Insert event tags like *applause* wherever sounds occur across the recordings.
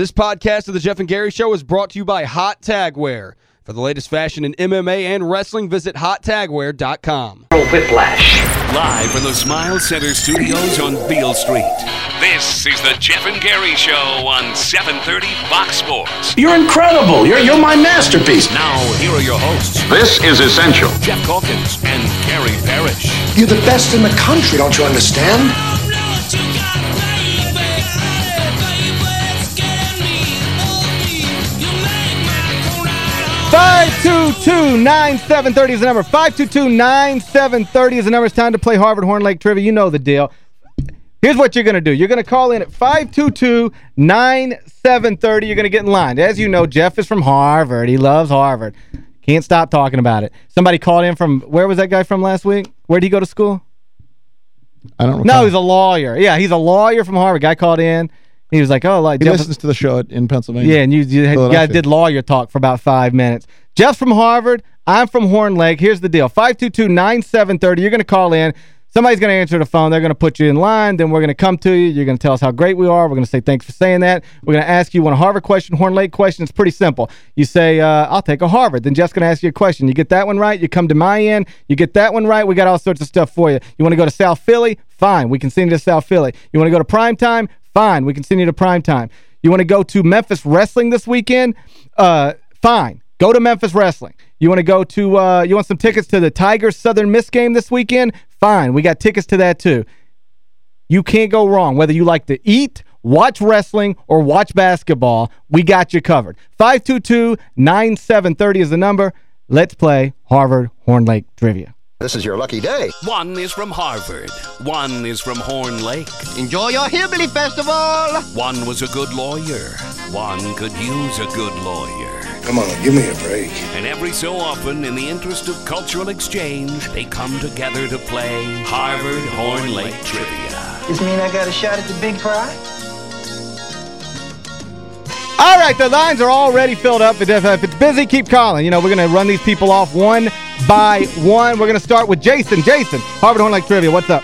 This podcast of the Geoff and Gary Show is brought to you by Hot Tagwear. For the latest fashion in MMA and wrestling, visit hottagwear.com. Whiplash. Live from the Smile Center studios on Beale Street. This is the Geoff and Gary Show on 730 Fox Sports. You're incredible. You're, you're my masterpiece. Now, here are your hosts, This is essential. Geoff Calkins and Gary Parrish. You're the best in the country, don't you understand? 522-9730 is the number. 522-9730 is the number. It's time to play Harvard Horn Lake Trivia. You know the deal. Here's what you're going to do. You're going to call in at 522-9730. You're going to get in line. As you know, Geoff is from Harvard. He loves Harvard. Can't stop talking about it. Somebody called in from, where was that guy from last week? Where did he go to school? I don't remember. No, he's a lawyer. Yeah, he's a lawyer from Harvard. Guy called in. He was like, oh, like He Geoff listens to the show at, in Pennsylvania. Yeah, and you, you, you guys did lawyer talk for about five minutes. Geoff's from Harvard. I'm from Horn Lake. Here's the deal. 522-9730. You're going to call in. Somebody's going to answer the phone. They're going to put you in line. Then we're going to come to you. You're going to tell us how great we are. We're going to say thanks for saying that. We're going to ask you one Harvard question, Horn Lake question. It's pretty simple. You say, uh, I'll take a Harvard. Then Geoff's going to ask you a question. You get that one right. You come to my end. You get that one right. We got all sorts of stuff for you. You want to go to South Philly? Fine. We can send you to South Philly. You want to go to prime time? Fine. We continue to prime time. You want to go to Memphis Wrestling this weekend? Uh, fine. Go to Memphis Wrestling. You want to go to, uh, you want some tickets to the Tigers Southern Miss game this weekend? Fine. We got tickets to that too. You can't go wrong. Whether you like to eat, watch wrestling, or watch basketball, we got you covered. 522-9730 is the number. Let's play Harvard Horn Lake Trivia. This is your lucky day. One is from Harvard. One is from Horn Lake. Enjoy your Hillbilly Festival! One was a good lawyer. One could use a good lawyer. Come on, give me a break. And every so often, in the interest of cultural exchange, they come together to play Harvard Horn Lake Trivia. This mean I got a shot at the big prize? All right, the lines are already filled up. If, if it's busy, keep calling. You know, we're going to run these people off one by one. We're going to start with Jason. Jason, Harvard Horn Lake Trivia, what's up?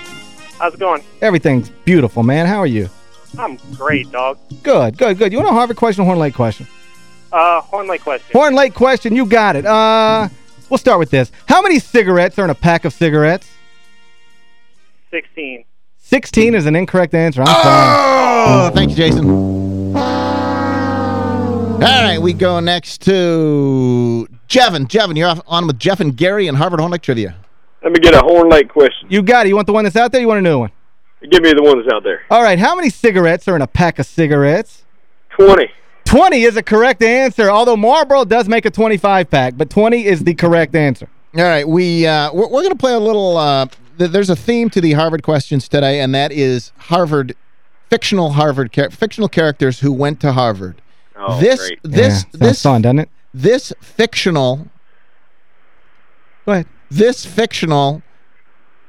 How's it going? Everything's beautiful, man. How are you? I'm great, dog. Good, good, good. You want a Harvard question or Horn Lake question? Uh, Horn Lake question. Horn Lake question, you got it. Uh, We'll start with this. How many cigarettes are in a pack of cigarettes? 16. 16 is an incorrect answer. I'm Oh, thank you, Jason. All right, we go next to Jevin. Jevin, you're off on with Geoff and Gary and Harvard Horn Lake Trivia. Let me get a Horn Lake question. You got it. You want the one that's out there? You want a new one? Give me the one that's out there. All right, how many cigarettes are in a pack of cigarettes? 20. 20 is a correct answer, although Marlboro does make a 25-pack, but 20 is the correct answer. All right, we uh, we're, we're going to play a little. Uh, th there's a theme to the Harvard questions today, and that is Harvard fictional Harvard fictional characters who went to Harvard. Oh, this great. this Yeah, this fun, doesn't it? This fictional. Go ahead. This fictional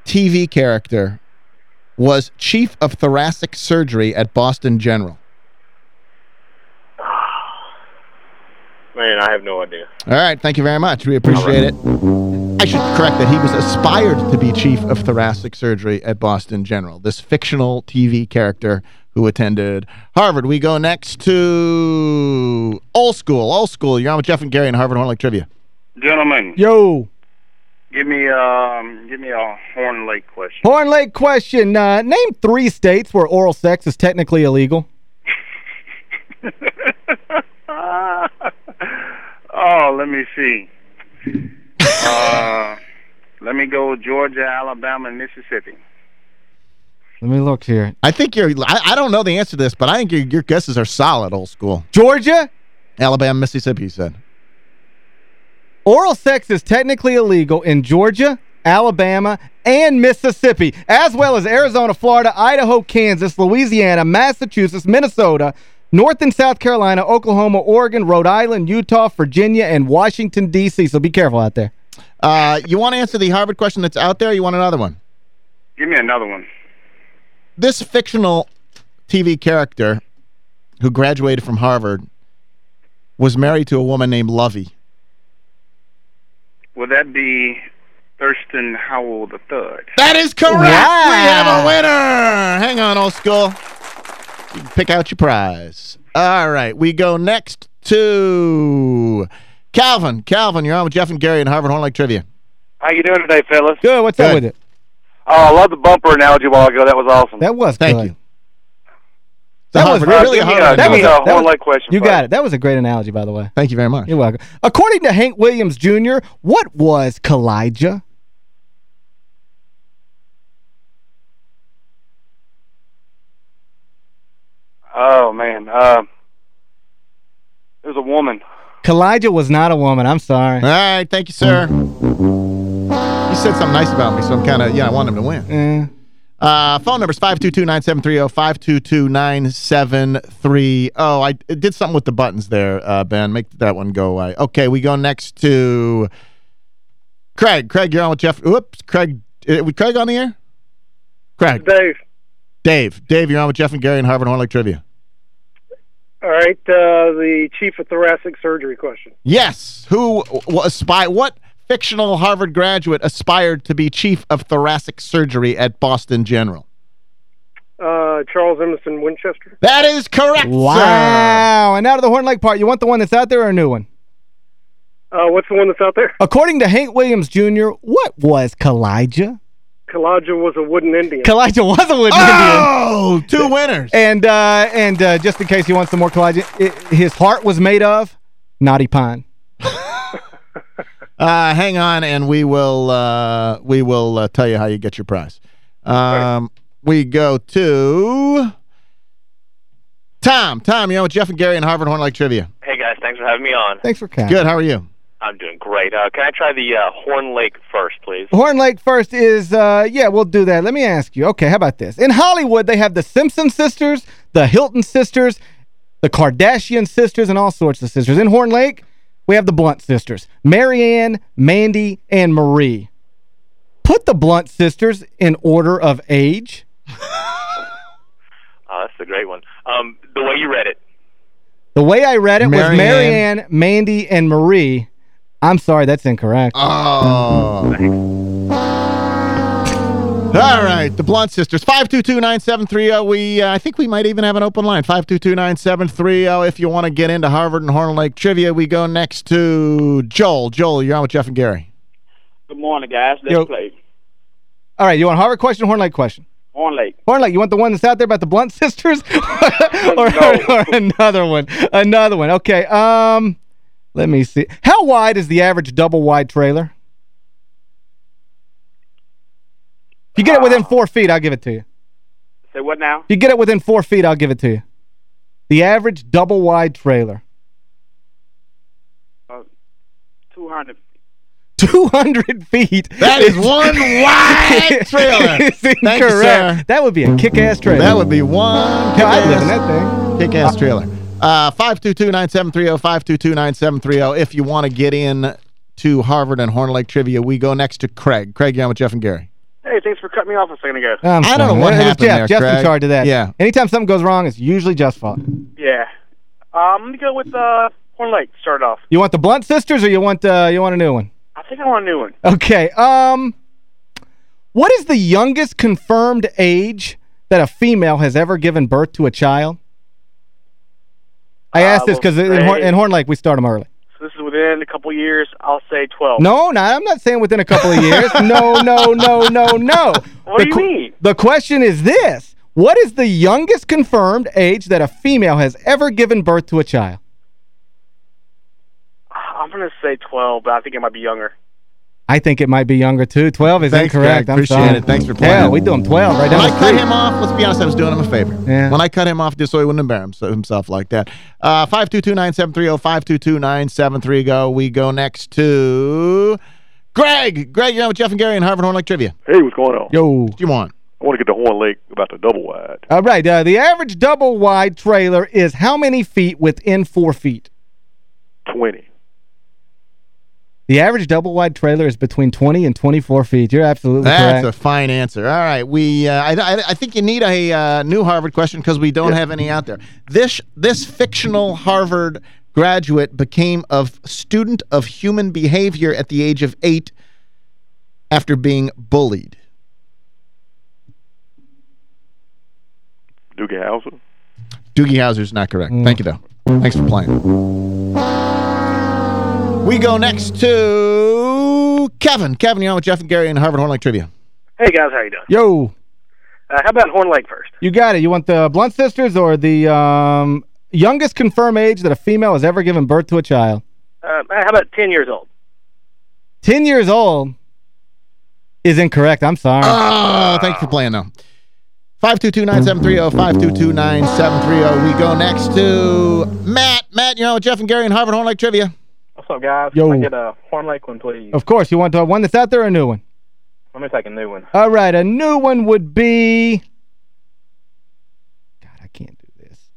TV character was chief of thoracic surgery at Boston General. *sighs* Man, I have no idea. All right, thank you very much. We appreciate it. I should correct that he was aspired to be chief of thoracic surgery at Boston General, this fictional TV character who attended Harvard. We go next to Old School. Old School, you're on with Geoff and Gary and Harvard Horn Lake Trivia. Gentlemen, Yo, give me um, give me a Horn Lake question. Horn Lake question. Uh, name three states where oral sex is technically illegal. *laughs* oh, let me see. Uh, let me go Georgia, Alabama, and Mississippi. Let me look here. I think you're, I, I don't know the answer to this, but I think your, your guesses are solid, Old School. Georgia, Alabama, Mississippi, you said. oral sex is technically illegal in Georgia, Alabama, and Mississippi, as well as Arizona, Florida, Idaho, Kansas, Louisiana, Massachusetts, Minnesota, North and South Carolina, Oklahoma, Oregon, Rhode Island, Utah, Virginia, and Washington, D.C. So be careful out there. Uh, you want to answer the Harvard question that's out there, or you want another one? Give me another one. This fictional TV character who graduated from Harvard was married to a woman named Lovey. Would that be Thurston Howell the Third? That is correct. Wow. We have a winner. Hang on, old school. You can pick out your prize. All right, we go next to Calvin. Calvin, you're on with Geoff and Gary in Harvard Horn Lake Trivia. How you doing today, fellas? Good. What's up with it? Oh, I love the bumper analogy a while ago. That was awesome. That was Thank good. you. That So was really give me Harvard. a, was a- a that was- horn-like question. You first. got it. That was a great analogy, by the way. Thank you very much. You're welcome. According to Hank Williams Jr., what was Kaw-Liga? Oh man, uh, there's a woman. Kaw-Liga was not a woman. I'm sorry. All right, thank you, sir. He said something nice about me, so I'm kind of, yeah, I want him to win. Eh. Uh, phone number is 522-9730, 522-9730. Oh, I did something with the buttons there, uh, Ben. Make that one go away. Okay, we go next to Craig. Craig, you're on with Geoff. Oops, Craig. Uh, Craig on the air? Craig. Dave. Dave. Dave, you're on with Geoff and Gary and Harvard Horn Lake Trivia. All right, uh, the chief of thoracic surgery question. Yes. Who w- aspire? What fictional Harvard graduate aspired to be chief of thoracic surgery at Boston General? Uh, Charles Emerson Winchester. That is correct, Wow. And now to the Horn Lake part. You want the one that's out there or a new one? Uh, what's the one that's out there? According to Hank Williams Jr., what was Kaw-Liga? Kaw-Liga was a wooden Indian. Kaw-Liga was a wooden Indian. Oh, two winners. And uh, and uh, just in case you want some more Kaw-Liga, it, his heart was made of knotty pine. *laughs* Uh, hang on, and we will uh, we will uh, tell you how you get your prize. Um, We go to Tom. Tom, you know with Geoff and Gary and Harvard Horn Lake Trivia. Hey guys, thanks for having me on. Thanks for coming. Good. How are you? I'm doing great. Uh, can I try the uh, Horn Lake first, please? Horn Lake first is, uh, yeah, we'll do that. Let me ask you. Okay, how about this? In Hollywood, they have the Simpson sisters, the Hilton sisters, the Kardashian sisters, and all sorts of sisters. In Horn Lake, we have the Blunt sisters, Marianne, Mandy, and Marie. Put the Blunt sisters in order of age. Uh, *laughs* that's a great one. Um, the way you read it. The way I read it was Marianne. Marianne, Mandy, and Marie. I'm sorry, that's incorrect. Oh. All right, the Blunt Sisters, 522-9730. We, uh, I think we might even have an open line, 522-9730. If you want to get into Harvard and Horn Lake trivia, we go next to Joel. Joel, you're on with Geoff and Gary. Good morning, guys. Let's Yo. play. All right, you want Harvard question or Horn Lake question? Horn Lake. Horn Lake, you want the one that's out there about the Blunt sisters? *laughs* or, or another one? Another one. Okay, um, let me see. How wide is the average double-wide trailer? If you get it within four feet, I'll give it to you. Say what now? If you get it within four feet, I'll give it to you. The average double-wide trailer. Uh, 200. 200 feet. That is one wide *laughs* trailer. It's Thank you, sir. that would be a kick-ass trailer. That would be one Hell, I'd live in kick-ass- that thing. Kick-ass trailer. Uh, 522-9730, 522-9730. If you want to get in to Harvard and Horn Lake trivia, we go next to Craig. Craig, you're on with Geoff and Gary. Hey, thanks for cutting me off a second ago. I'm I don't know sorry. what It happened Geoff. there, Geoff's in Craig. charge of that. Yeah. Anytime something goes wrong, it's usually Geoff's fault. Yeah. Um, let me go with uh, Horn Lake. to Start off. You want the Blunt sisters or you want uh, you want a new one? I think I want a new one. Okay. Um what is the youngest confirmed age that a female has ever given birth to a child? I asked this well, because in, Horn, say- in Horn Lake we start them early. Within a couple years. I'll say 12. No, no, I'm not saying within a couple of years. *laughs* no, no, no, no, no. What the do you mean? The question is this. What is the youngest confirmed age that a female has ever given birth to a child? I'm going to say 12, but I think it might be younger. I think it might be younger, too. 12 is Thanks, incorrect. Greg. I'm Appreciate sorry. it. Thanks for playing. Yeah, we do them 12 right down When I cut him off, let's be honest, I was doing him a favor. Yeah. When I cut him off just so he wouldn't embarrass himself like that. Uh, 522-9730, 522-973, go. We go next to Greg. Greg, you're on with Geoff and Gary and Harvard Horn Lake Trivia. Hey, what's going on? Yo. What do you want? I want to get to Horn Lake about the double wide. All right, uh, the average double-wide trailer is how many feet within four feet? 20. The average double-wide trailer is between 20 and 24 feet. You're absolutely That's correct. a fine answer. All right, we. Uh, I, I, I think you need a uh, new Harvard question because we don't have any out there. This this fictional Harvard graduate became a student of human behavior at the age of eight after being bullied. Doogie Howser. Doogie Howser's not correct. Mm. Thank you, though. Thanks for playing. We go next to Kevin. Kevin, you're on with Geoff and Gary in Harvard Horn Lake Trivia. Hey guys, how you doing? Yo, Uh, how about Horn Lake first? you got it. You want the Blunt Sisters or the um, youngest confirmed age that a female has ever given birth to a child? Uh, how about ten years old? 10 years old is incorrect. I'm sorry. Oh, thanks for playing, though. 522-9730, 522-9730. We go next to Matt. Matt, you're on with Geoff and Gary in Harvard Horn Lake Trivia. What's up, guys? Yo. Can I get a Horn Lake one, please? Of course, you want uh, one that's out there or a new one? Let me take a new one. All right, a new one would be... God, I can't do this.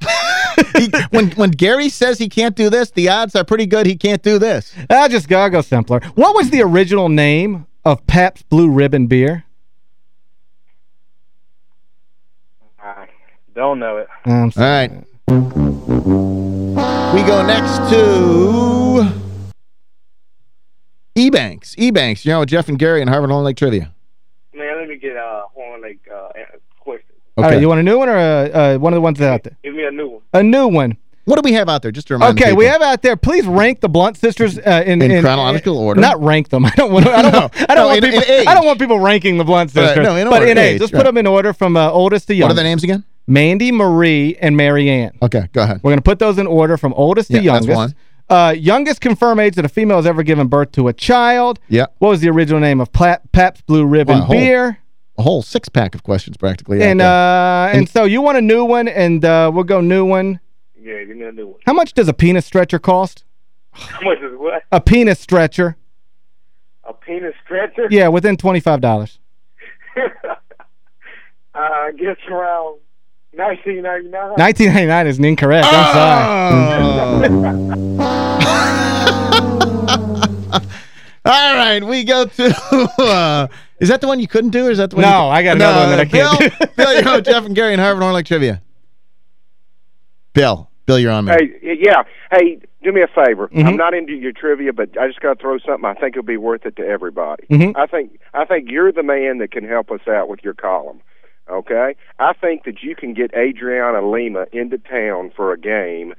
*laughs* He- when when Gary says he can't do this, the odds are pretty good he can't do this. I'll just go, I'll go simpler. What was the original name of Pabst Blue Ribbon beer? I don't know it. I'm sorry. right. We go next to Ebanks. Ebanks, you're on with Geoff and Gary in Harvard Horn Lake Trivia. Man, let me get uh, Horn Lake uh, question. All right, you want a new one or a, uh, one of the ones that's out there? Give me a new one. A new one. What do we have out there? Just to remind Okay, we have out there. Please rank the Blunt sisters uh, in, In chronological order. Not rank them. *laughs* I don't want. I don't. No, want, I don't no, want in- people. in. I don't want people ranking the Blunt Right, sisters. no, in but order, in age, age, let's right. put them in order from uh, oldest to youngest. What are the names again? Mandy, Marie, and Mary Ann. Okay, go ahead. We're going to put those in order from oldest to Yeah, that's youngest. Uh, youngest confirmed age that a female has ever given birth to a child. Yeah. What was the original name of Pla Pabst Blue Ribbon Wow, a whole- beer? A whole six-pack of questions practically. And there. uh, and so you want a new one, and uh, we'll go new one. Yeah, give me a new one. How much does a penis stretcher cost? How much is what? A penis stretcher. A penis stretcher? Yeah, within $25. *laughs* uh, I guess around 1999. 1999 is incorrect. I'm sorry. *laughs* All right, we go to... *laughs* Uh, is that the one you couldn't do, or is that the one No, you, I got another one that I can't Bill, do. Bill, you're on Geoff and Gary and Harvard Horn Lake Trivia. Bill. Bill, you're on, man. Hey, yeah. Hey, do me a favor. Mhm. I'm not into your trivia, but I just got to throw something. I think it'll be worth it to everybody. Mhm. I think I think you're the man that can help us out with your column. Okay, I think that you can get Adriana Lima into town for a game.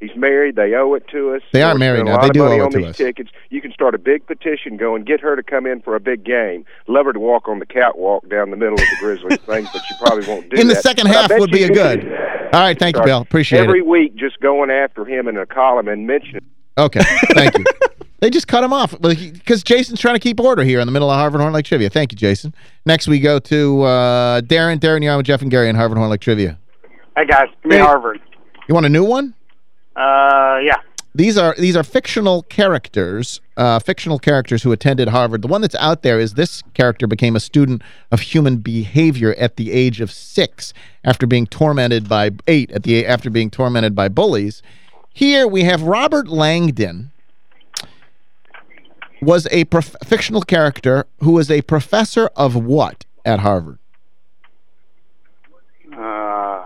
He's married. They owe it to us. They are We're married now. They do owe it to us. tickets. You can start a big petition going, get her to come in for a big game. Love her to walk on the catwalk down the middle of the Grizzlies thing, but she probably won't do it. In the second But half would be a good. All right, thank you, Bill. Appreciate Every it. week, just going after him in a column and mentioning. Okay, thank you. *laughs* They just cut him off because Jason's trying to keep order here in the middle of Harvard Horn Lake Trivia. Thank you, Jason. Next, we go to uh, Darren. Darren, you're on with Geoff and Gary in Harvard Horn Lake Trivia. Hey guys, give me Hey. Harvard. You want a new one? Uh, yeah. These are these are fictional characters, uh, fictional characters who attended Harvard. The one that's out there is this character became a student of human behavior at the age of six after being tormented by eight at the after being tormented by bullies. Here we have Robert Langdon was a prof fictional character who was a professor of what at Harvard? Uh,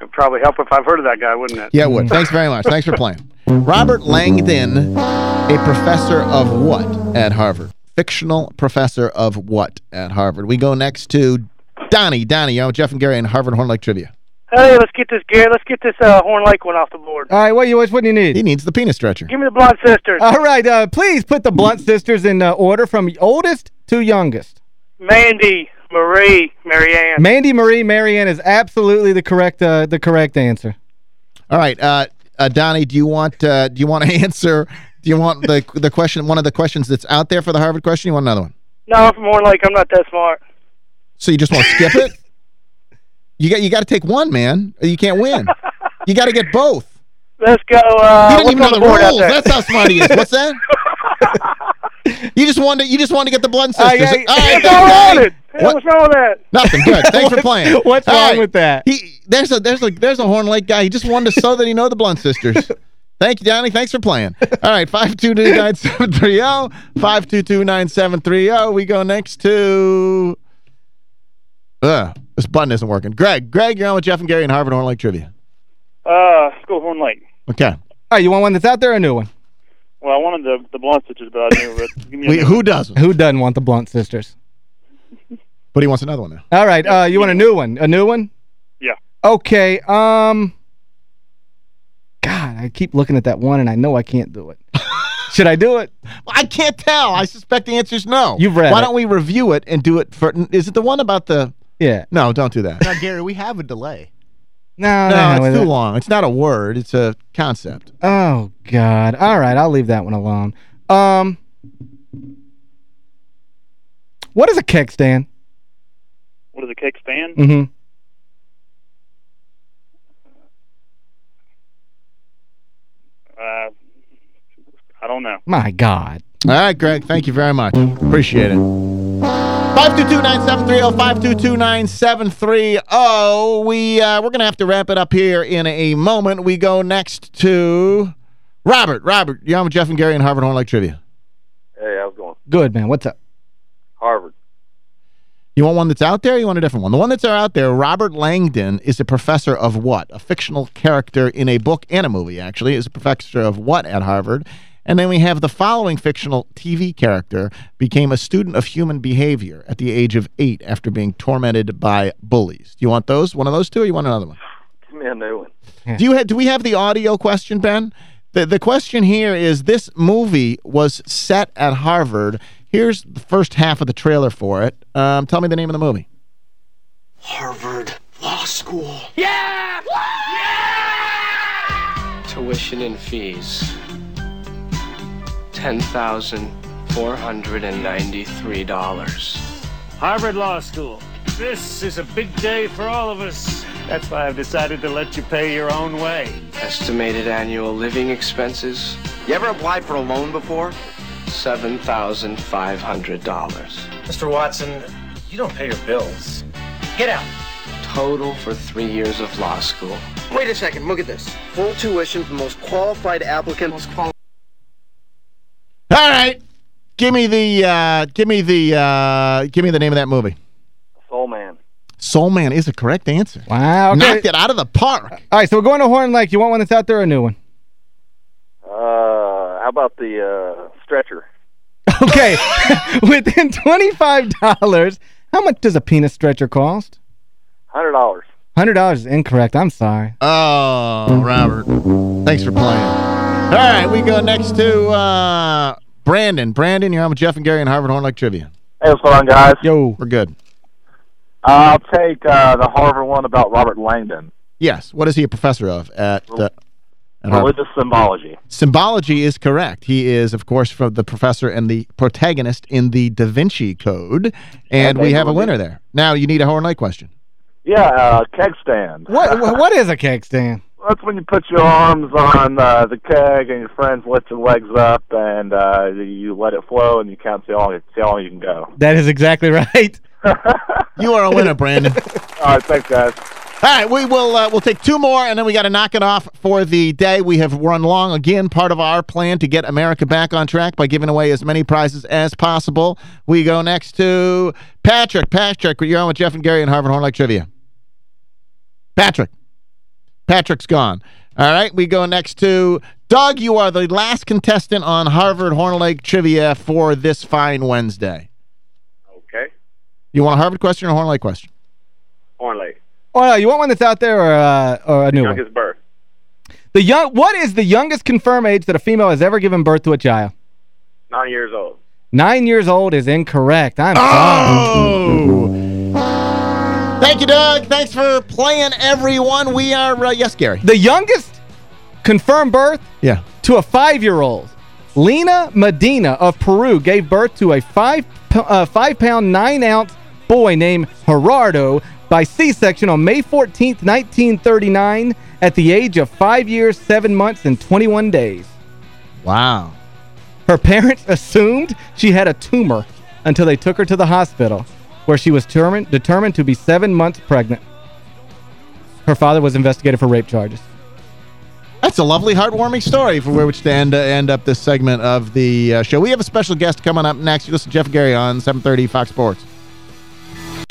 it'd probably help if I've heard of that guy, wouldn't it? Yeah, it would. Thanks very much. Thanks for playing. Robert Langdon, a professor of what at Harvard? Fictional professor of what at Harvard? We go next to Donnie. Donnie, on with Geoff and Gary in Harvard Horn Lake Trivia. Hey, let's get this Gary. Let's get this uh, Horn Lake one off the board. All right, what, you, what do you need? He needs the penis stretcher. Give me the Blunt Sisters. All right, uh, please put the Blunt sisters in uh, order from oldest to youngest. Mandy, Marie, Marianne. Mandy Marie Marianne is absolutely the correct uh, the correct answer. All right, uh, uh, Donnie, do you want uh, do you want to *laughs* answer? Do you want the the question one of the questions that's out there for the Harvard question? You want another one? No, I'm from Horn Lake. I'm not that smart. So you just want to skip it? You got you got to take one, man. You can't win. You got to get both. Let's go. Uh, He didn't even know the rules. That's how smart he is. What's that? *laughs* you just wanted you just wanted to get the blood Uh, sisters. yeah, All right, What's thanks, wrong Donnie. it? What- What's wrong with that? Nothing. Good. *laughs* Thanks for playing. what's All wrong with that? He there's a there's a there's a Horn Lake guy. He just wanted to so that he know the Blunt sisters. Thank you, Donnie. Thanks for playing. All right, 522-9730, 522-9730. We go next to... Uh, this button isn't working. Greg. Greg, you're on with Geoff and Gary in Harvard Horn Lake Trivia. Uh, let's go Horn Lake. Okay. All right, you want one that's out there or a new one? Well, I wanted the the Blunt Sisters, but I knew it. Give me *laughs* a Wait, new who one. doesn't? Who doesn't want the Blunt sisters? But he wants another one now. All right, uh, you want a new one? A new one? Yeah. Okay, um... God, I keep looking at that one and I know I can't do it. *laughs* Should I do it? Well, I can't tell. I suspect the answer is no. You've read Why it. don't we review it and do it for... Is it the one about the... Yeah. No, don't do that. Now, Gary, we have a delay. *laughs* No, No, no, it's too it. long. It's not a word. It's a concept. Oh, God. All right, I'll leave that one alone. Um, What is a keg stand? What is a cake stand? Mm-hmm. Uh, I don't know. My God. All right, Greg. Thank you very much. Appreciate it. 522-9730, 522-9730. Oh, we, uh, we're going to have to wrap it up here in a moment. We go next to Robert. Robert, you're on with Geoff and Gary and Harvard Horn Lake Trivia. Hey, how's it going? Good, man. What's up? Harvard. You want one that's out there you want a different one? The one that's out there, Robert Langdon, is a professor of what? A fictional character in a book and a movie, actually. Is a professor of what at Harvard? And then we have the following fictional TV character became a student of human behavior at the age of eight after being tormented by bullies. Do you want those? One of those two or you want another one? Give me a new one. Do you ha do we have the audio question, Ben? The the question here is this movie was set at Harvard. Here's the first half of the trailer for it. Um, tell me the name of the movie. Harvard Law School. Yeah! yeah! Tuition and fees. $10,493. Harvard Law School. This is a big day for all of us. That's why I've decided to let you pay your own way. Estimated annual living expenses. You ever applied for a loan before? $7,500. Mr. Watson, you don't pay your bills. Get out. Total for three years of law school. Wait a second, look at this. Full tuition for the most qualified applicant. Most qualified. All right. Give me the uh, give me the uh, give me the name of that movie. Soul Man. Soul Man is the correct answer. Wow. Okay. Knocked it out of the park. All right, so we're going to Horn Lake. You want one that's out there or a new one? Uh, how about the uh, stretcher? *laughs* Okay. *laughs* Within $25, how much does a penis stretcher cost? Hundred dollars. $100 is incorrect. I'm sorry. Oh, Robert. Thanks for playing. All right, we go next to uh, Brandon. Brandon, you're on with Geoff and Gary and Harvard Horn Lake Trivia. Hey, what's going on, guys? Yo. We're good. I'll take uh, the Harvard one about Robert Langdon. Yes. What is he a professor of at, uh, at Harvard? Religious symbology. Symbology is correct. He is, of course, from the professor and the protagonist in the Da Vinci Code, and Okay, we have a winner there. Now, you need a Horn Lake question. Yeah, uh, keg stand. What What is a keg stand? That's when you put your arms on uh, the keg and your friends lift your legs up and uh, you let it flow and you count see how long, see how long you can go. That is exactly *laughs* right. *laughs* You are a winner, Brandon. *laughs* All right, thanks, guys. All right, we will uh, we'll take two more, and then we got to knock it off for the day. We have run long again. Part of our plan to get America back on track by giving away as many prizes as possible. We go next to Patrick. Patrick, you're on with Geoff and Gary and Harvard Horn Lake Trivia. Patrick. Patrick's gone. All right, we go next to Doug. You are the last contestant on Harvard Horn Lake Trivia for this fine Wednesday. Okay. You want a Harvard question or a Horn Lake question? Horn Lake. Oh, no, you want one that's out there or, uh, or a new one? Youngest birth. The young. What is the youngest confirmed age that a female has ever given birth to a child? Nine years old. Nine years old is incorrect. I'm Oh! Thank you, Doug. Thanks for playing, everyone. We are, uh, yes, Gary. The youngest confirmed birth Yeah. to a five-year-old. Lina Medina of Peru gave birth to a five, uh, five-pound, nine-ounce boy named Gerardo by C-section on May 14th, 1939 at the age of five years, seven months, and 21 days. Wow. Her parents assumed she had a tumor until they took her to the hospital, where she was determined, determined to be seven months pregnant. Her father was investigated for rape charges. That's a lovely, heartwarming story for which to end, uh, end up this segment of the uh, show. We have a special guest coming up next. You listen to Geoff and Gary on 730 Fox Sports.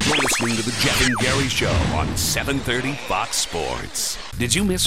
You're listening to the Geoff and Gary Show on 730 Fox Sports. Did you miss